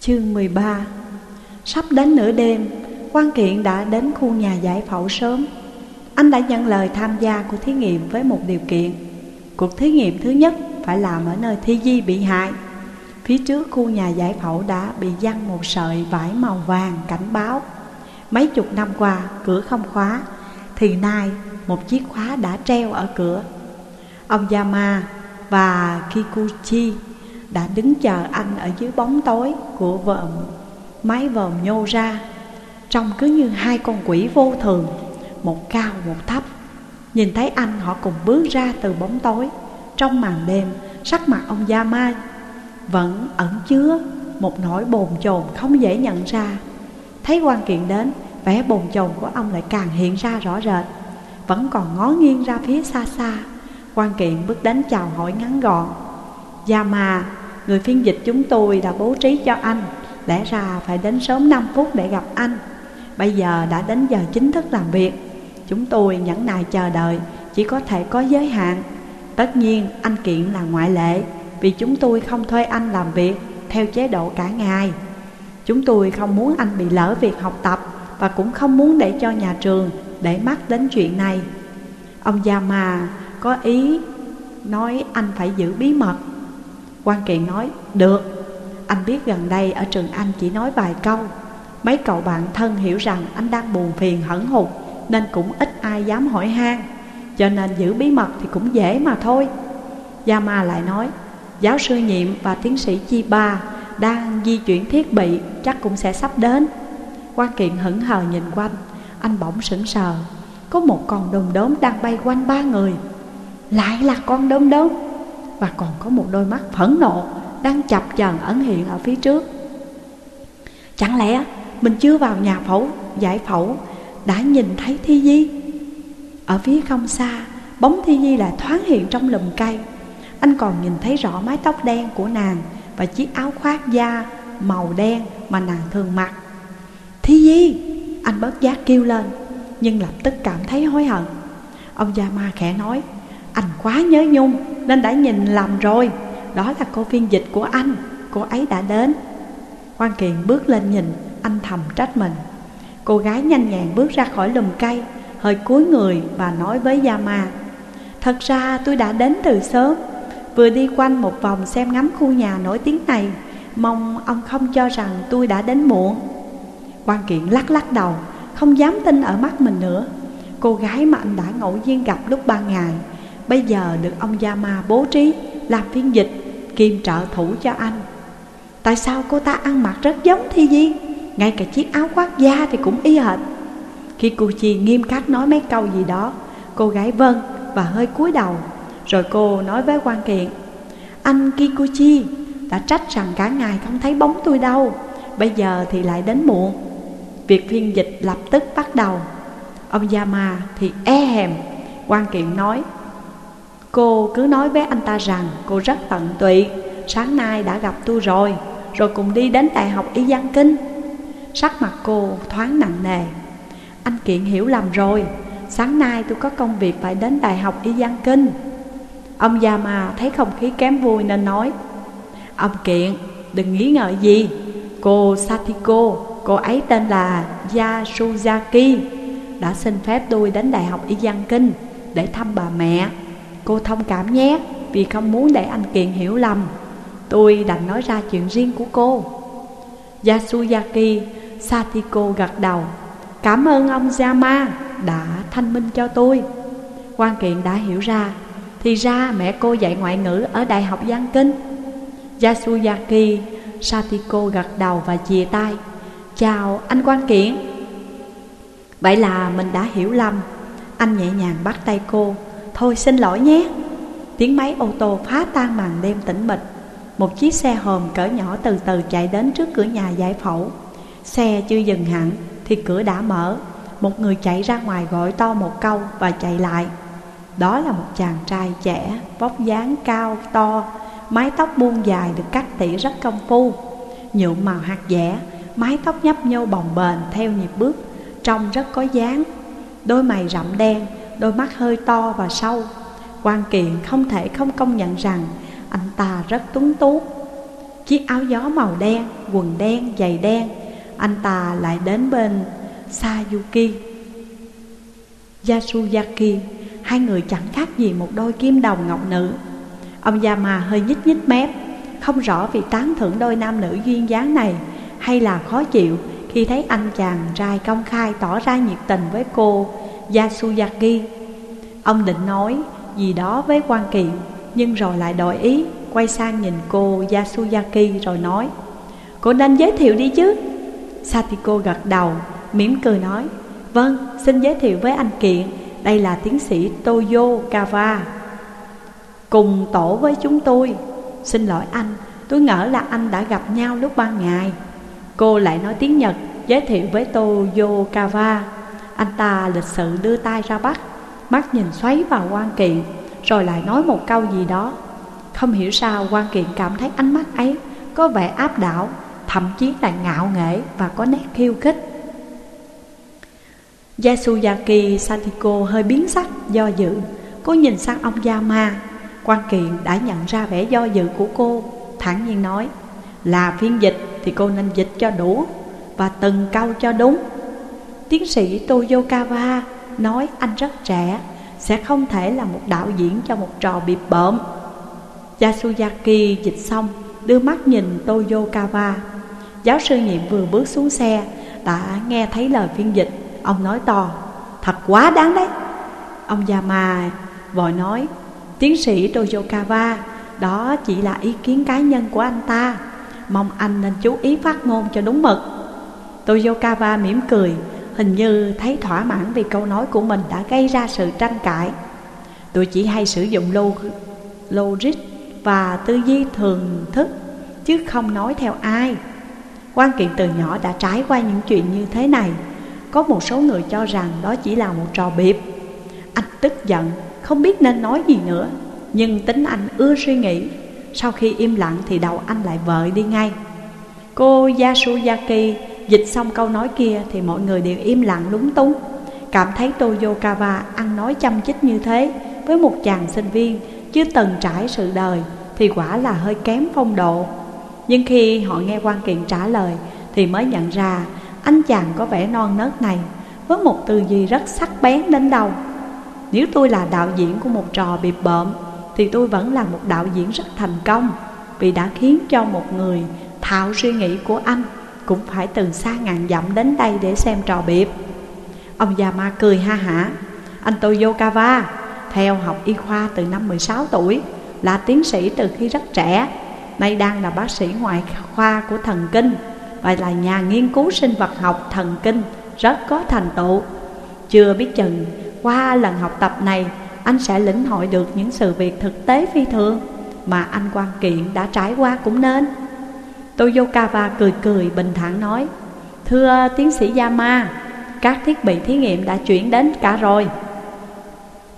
Chương 13 Sắp đến nửa đêm, quan kiện đã đến khu nhà giải phẫu sớm. Anh đã nhận lời tham gia của thí nghiệm với một điều kiện. Cuộc thí nghiệm thứ nhất phải làm ở nơi Thi Di bị hại. Phía trước khu nhà giải phẫu đã bị giăng một sợi vải màu vàng cảnh báo. Mấy chục năm qua, cửa không khóa, thì nay một chiếc khóa đã treo ở cửa. Ông Yama và Kikuchi đã đứng chờ anh ở dưới bóng tối của vợ mái vòm nhô ra. Trông cứ như hai con quỷ vô thường, Một cao, một thấp. Nhìn thấy anh, họ cùng bước ra từ bóng tối. Trong màn đêm, Sắc mặt ông Yama Vẫn ẩn chứa một nỗi bồn chồn không dễ nhận ra. Thấy quan kiện đến, Vẻ bồn chồn của ông lại càng hiện ra rõ rệt. Vẫn còn ngó nghiêng ra phía xa xa. Quan kiện bước đến chào hỏi ngắn gọn. Yama Người phiên dịch chúng tôi đã bố trí cho anh. Lẽ ra phải đến sớm 5 phút để gặp anh. Bây giờ đã đến giờ chính thức làm việc. Chúng tôi nhẫn nại chờ đợi, Chỉ có thể có giới hạn. Tất nhiên, anh Kiện là ngoại lệ, Vì chúng tôi không thuê anh làm việc Theo chế độ cả ngày. Chúng tôi không muốn anh bị lỡ việc học tập Và cũng không muốn để cho nhà trường Để mắt đến chuyện này. Ông Yama có ý Nói anh phải giữ bí mật quan kiện nói, Được, Anh biết gần đây ở trường anh chỉ nói vài câu. Mấy cậu bạn thân hiểu rằng anh đang buồn phiền hẩn hụt, Nên cũng ít ai dám hỏi han. Cho nên giữ bí mật thì cũng dễ mà thôi. Yama lại nói, Giáo sư nhiệm và tiến sĩ Chi Ba Đang di chuyển thiết bị, Chắc cũng sẽ sắp đến. Quan kiện hững hờ nhìn quanh, Anh bỗng sững sờ. Có một con đom đóm đang bay quanh ba người. Lại là con đom đóm? Và còn có một đôi mắt phẫn nộ Đang chập chờn ẩn hiện ở phía trước. Chẳng lẽ mình chưa vào nhà phẫu, giải phẫu, Đã nhìn thấy Thi Di? Ở phía không xa, Bóng Thi Di lại thoáng hiện trong lùm cây. Anh còn nhìn thấy rõ mái tóc đen của nàng Và chiếc áo khoác da màu đen mà nàng thường mặc. Thi Di! Anh bớt giác kêu lên, Nhưng lập tức cảm thấy hối hận. Ông gia ma khẽ nói, Anh quá nhớ nhung nên đã nhìn lầm rồi. Đó là cô phiên dịch của anh. Cô ấy đã đến. Quan kiện bước lên nhìn. Anh thầm trách mình. Cô gái nhanh nhẹn bước ra khỏi lùm cây, Hơi cúi người và nói với Yama, Thật ra tôi đã đến từ sớm. Vừa đi quanh một vòng xem ngắm khu nhà nổi tiếng này, Mong ông không cho rằng tôi đã đến muộn. Quan Kiện lắc lắc đầu, Không dám tin ở mắt mình nữa. Cô gái mà anh đã ngẫu nhiên gặp lúc ban ngày Bây giờ được ông Yama bố trí Làm phiên dịch, Kiêm trợ thủ cho anh. Tại sao cô ta ăn mặc rất giống Thi Di Ngay cả chiếc áo khoác da thì cũng y hệt. Khi cô Chi nghiêm khắc nói mấy câu gì đó, Cô gái vâng và hơi cúi đầu. Rồi cô nói với quan kiện, Anh Kikuchi, đã trách rằng cả ngày không thấy bóng tôi đâu, Bây giờ thì lại đến muộn. Việc phiên dịch lập tức bắt đầu. Ông Yama thì e hèm. Quan kiện nói Cô cứ nói với anh ta rằng cô rất tận tụy. Sáng nay đã gặp tôi rồi Rồi cùng đi đến Đại học Y Văn Kinh. Sắc mặt cô thoáng nặng nề. Anh Kiện hiểu lầm rồi, Sáng nay tôi có công việc phải đến Đại học Y Văn Kinh. Ông Yama thấy không khí kém vui nên nói, Ông Kiện, đừng nghĩ ngợi gì. Cô Satiko Cô ấy tên là Yasuzaki, Đã xin phép tôi đến Đại học Y Văn Kinh Để thăm bà mẹ. Cô thông cảm nhé, Vì không muốn để anh Kiện hiểu lầm. Tôi đành nói ra chuyện riêng của cô. Yasuyaki Satiko gật đầu. Cảm ơn ông Yama đã thanh minh cho tôi. Quan kiện đã hiểu ra. Thì ra mẹ cô dạy ngoại ngữ ở Đại học Giang Kinh. Yasuyaki Satiko gật đầu và chìa tay. Chào anh quan kiện Vậy là mình đã hiểu lầm. Anh nhẹ nhàng bắt tay cô. Thôi xin lỗi nhé. Tiếng máy ô tô phá tan màn đêm tĩnh mịch. Một chiếc xe hòm cỡ nhỏ từ từ chạy đến trước cửa nhà giải phẫu. Xe chưa dừng hẳn thì cửa đã mở. Một người chạy ra ngoài gọi to một câu và chạy lại. Đó là một chàng trai trẻ, vóc dáng cao, to Mái tóc buông dài được cắt tỉa rất công phu. Nhuộm màu hạt dẻ, mái tóc nhấp nhô bồng bềnh theo nhịp bước Trông rất có dáng. Đôi mày rậm đen đôi mắt hơi to và sâu. Quan kiện không thể không công nhận rằng anh ta rất tuấn tú. Chiếc áo gió màu đen, quần đen, giày đen Anh ta lại đến bên Sayuki. Yasuyaki Hai người chẳng khác gì một đôi kim đồng ngọc nữ. Ông Yama hơi nhích nhích mép Không rõ vì tán thưởng đôi nam nữ duyên dáng này Hay là khó chịu khi thấy anh chàng trai công khai tỏ ra nhiệt tình với cô. Yasuyaki. Ông định nói gì đó với quan kiện Nhưng rồi lại đổi ý Quay sang nhìn cô Yasuyaki rồi nói Cô nên giới thiệu đi chứ? Satiko gật đầu mỉm cười nói Vâng, xin giới thiệu với anh Kiện Đây là tiến sĩ Toyo Kawa. Cùng tổ với chúng tôi. Xin lỗi anh, tôi ngỡ là anh đã gặp nhau lúc ban ngày. Cô lại nói tiếng Nhật Giới thiệu với Toyo Kawa. Anh ta lịch sự đưa tay ra bắt. Mắt nhìn xoáy vào quan kiện Rồi lại nói một câu gì đó. Không hiểu sao quan kiện cảm thấy ánh mắt ấy Có vẻ áp đảo, Thậm chí là ngạo nghễ và có nét khiêu khích. Yasuyaki Satiko hơi biến sắc, do dự. Cô nhìn sang ông Yama. Quan kiện đã nhận ra vẻ do dự của cô, thản nhiên nói, Là phiên dịch thì cô nên dịch cho đủ Và từng câu cho đúng. Tiến sĩ Toyokawa nói anh rất trẻ, Sẽ không thể là một đạo diễn cho một trò bịp bợm. Yasuyaki dịch xong, Đưa mắt nhìn Toyokawa. Giáo sư nhiệm vừa bước xuống xe, Đã nghe thấy lời phiên dịch. Ông nói to, Thật quá đáng đấy. Ông Yama vội nói, Tiến sĩ Toyokawa, Đó chỉ là ý kiến cá nhân của anh ta. Mong anh nên chú ý phát ngôn cho đúng mực. Toyokawa mỉm cười Hình như thấy thỏa mãn vì câu nói của mình đã gây ra sự tranh cãi. Tôi chỉ hay sử dụng logic và tư duy thường thức Chứ không nói theo ai. Quan kiện từ nhỏ đã trải qua những chuyện như thế này. Có một số người cho rằng đó chỉ là một trò biệp Anh tức giận, không biết nên nói gì nữa. Nhưng tính anh ưa suy nghĩ Sau khi im lặng thì đầu anh lại vợi đi ngay. Cô Yasuyaki dịch xong câu nói kia Thì mọi người đều im lặng lúng túng. Cảm thấy Toyokawa ăn nói chăm chích như thế. Với một chàng sinh viên Chưa từng trải sự đời Thì quả là hơi kém phong độ. Nhưng khi họ nghe quan kiện trả lời Thì mới nhận ra anh chàng có vẻ non nớt này, Với một tư duy rất sắc bén đến đầu Nếu tôi là đạo diễn của một trò bịp bợm Thì tôi vẫn là một đạo diễn rất thành công Vì đã khiến cho một người thạo suy nghĩ của anh. Cũng phải từ xa ngàn dặm đến đây để xem trò biệp Ông già ma cười ha hả. Anh Toyokawa, Theo học y khoa từ năm 16 tuổi, Là tiến sĩ từ khi rất trẻ, Nay đang là bác sĩ ngoại khoa của thần kinh Và là nhà nghiên cứu sinh vật học thần kinh Rất có thành tựu. Chưa biết chừng, qua lần học tập này, Anh sẽ lĩnh hội được những sự việc thực tế phi thường Mà anh quan kiện đã trải qua cũng nên. Toyokawa cười cười bình thản nói, Thưa tiến sĩ Yama, Các thiết bị thí nghiệm đã chuyển đến cả rồi.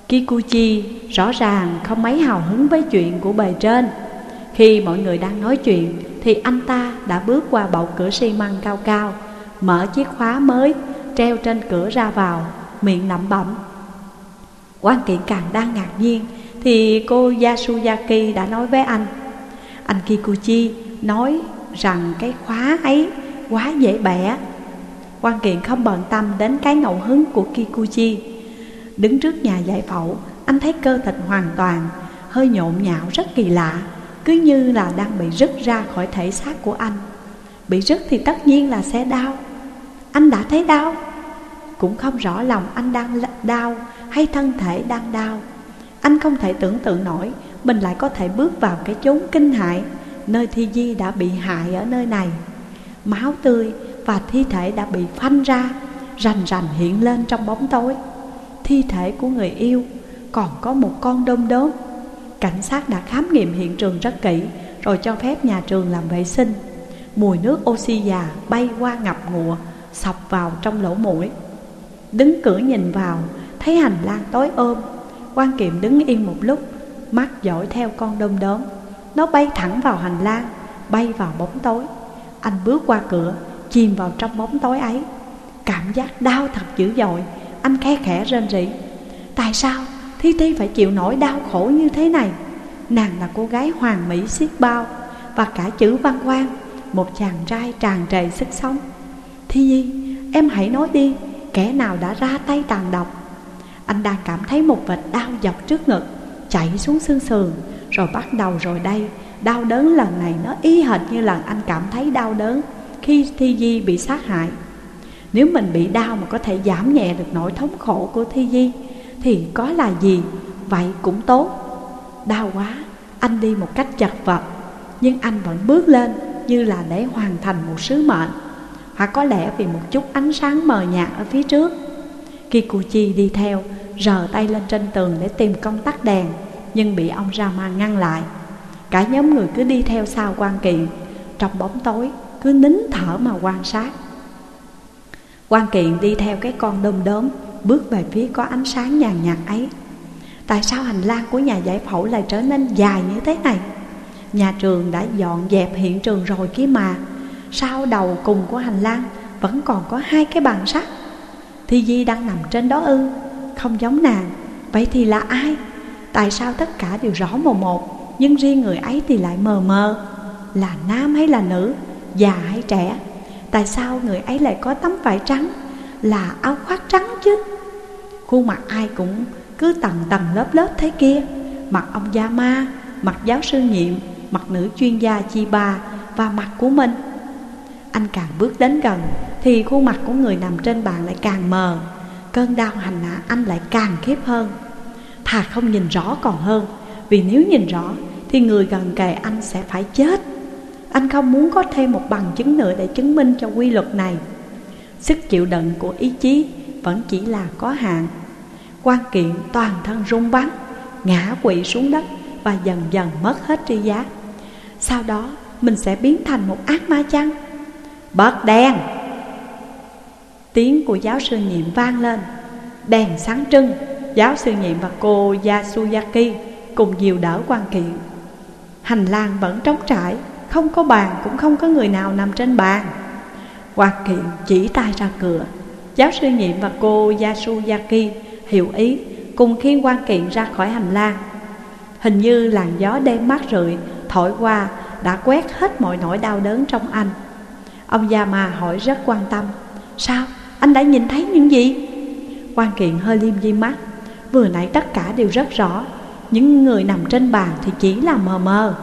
Kikuchi rõ ràng không mấy hào hứng với chuyện của bề trên. Khi mọi người đang nói chuyện, Thì anh ta đã bước qua bậu cửa xi măng cao cao, Mở chiếc khóa mới, Treo trên cửa ra vào, Miệng lẩm bẩm. Quan kiện càng đang ngạc nhiên, Thì cô Yasuyaki đã nói với anh. Anh Kikuchi nói rằng cái khóa ấy quá dễ bẻ. Quan kiện không bận tâm đến cái ngẫu hứng của Kikuchi. Đứng trước nhà giải phẫu, Anh thấy cơ thịt hoàn toàn, Hơi nhộn nhạo rất kỳ lạ, cứ như là đang bị rứt ra khỏi thể xác của anh. Bị rứt thì tất nhiên là sẽ đau. Anh đã thấy đau? Cũng không rõ lòng anh đang đau hay thân thể đang đau. Anh không thể tưởng tượng nổi Mình lại có thể bước vào cái chốn kinh hại. Nơi Thi Di đã bị hại ở nơi này. Máu tươi và thi thể đã bị phanh ra, Rành rành hiện lên trong bóng tối. Thi thể của người yêu Còn có một con đom đóm. Cảnh sát đã khám nghiệm hiện trường rất kỹ, Rồi cho phép nhà trường làm vệ sinh. Mùi nước oxy già bay qua ngập ngụa, Sọc vào trong lỗ mũi. Đứng cửa nhìn vào, Thấy hành lang tối ôm quan kiệm đứng yên một lúc, Mắt dõi theo con đom đóm. Nó bay thẳng vào hành lang Bay vào bóng tối. Anh bước qua cửa Chìm vào trong bóng tối ấy. Cảm giác đau thật dữ dội. Anh khe khẽ rên rỉ. Tại sao Thi Thi phải chịu nổi đau khổ như thế này? Nàng là cô gái hoàng mỹ xiết bao và cả chữ văn quan, Một chàng trai tràn trề sức sống. Thi Di, em hãy nói đi Kẻ nào đã ra tay tàn độc? Anh đang cảm thấy một vệt đau dọc trước ngực Chạy xuống xương sườn rồi bắt đầu rồi đây. Đau đớn lần này nó y hệt như lần anh cảm thấy đau đớn Khi Thi Di bị sát hại. Nếu mình bị đau mà có thể giảm nhẹ được nỗi thống khổ của Thi Di, Thì có là gì? Vậy cũng tốt. Đau quá, Anh đi một cách chật vật, Nhưng anh vẫn bước lên Như là để hoàn thành một sứ mệnh. Hoặc có lẽ vì một chút ánh sáng mờ nhạt ở phía trước. Kikuchi đi theo, Rờ tay lên trên tường để tìm công tắc đèn. Nhưng bị ông Rama ngăn lại. Cả nhóm người cứ đi theo sau quan kiện Trong bóng tối, cứ nín thở mà quan sát. Quan kiện đi theo cái con đom đóm, Bước về phía có ánh sáng nhàn nhạt ấy. Tại sao hành lang của nhà giải phẫu lại trở nên dài như thế này? Nhà trường đã dọn dẹp hiện trường rồi kia mà. Sau đầu cùng của hành lang Vẫn còn có hai cái bàn sắt? Thi Di đang nằm trên đó ư? Không giống nàng. Vậy thì là ai? Tại sao tất cả đều rõ một một Nhưng riêng người ấy thì lại mờ mờ? Là nam hay là nữ? Già hay trẻ? Tại sao người ấy lại có tấm vải trắng? Là áo khoác trắng chứ? Khuôn mặt ai cũng cứ tầng tầng lớp lớp thế kia. Mặt ông Gia Ma, mặt giáo sư nhiệm, mặt nữ chuyên gia Chi Ba và mặt của mình. Anh càng bước đến gần thì khuôn mặt của người nằm trên bàn lại càng mờ. Cơn đau hành hạ anh lại càng khiếp hơn. Thà không nhìn rõ còn hơn. Vì nếu nhìn rõ, thì người gần kề anh sẽ phải chết. Anh không muốn có thêm một bằng chứng nữa để chứng minh cho quy luật này. Sức chịu đựng của ý chí vẫn chỉ là có hạn. Quan kiện toàn thân rung bắn, Ngã quỵ xuống đất Và dần dần mất hết tri giác. Sau đó, mình sẽ biến thành một ác ma chăng? Bật đèn Tiếng của giáo sư nhiệm vang lên. Đèn sáng trưng. Giáo sư nhiệm và cô Yasuyaki Cùng dìu đỡ quan kiện Hành lang vẫn trống trải, Không có bàn cũng không có người nào nằm trên bàn. Quan kiện chỉ tay ra cửa. Giáo sư nhiệm và cô Yasuyaki hiểu ý, Cùng khiên quan kiện ra khỏi hành lang. Hình như làn gió đêm mát rượi, Thổi qua, đã quét hết mọi nỗi đau đớn trong anh. Ông Yama hỏi rất quan tâm, Sao? Anh đã nhìn thấy những gì? Quan kiện hơi liêm di mắt. Vừa nãy tất cả đều rất rõ. Những người nằm trên bàn thì chỉ là mờ mờ.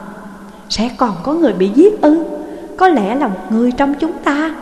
Sẽ còn có người bị giết ư? Có lẽ là một người trong chúng ta.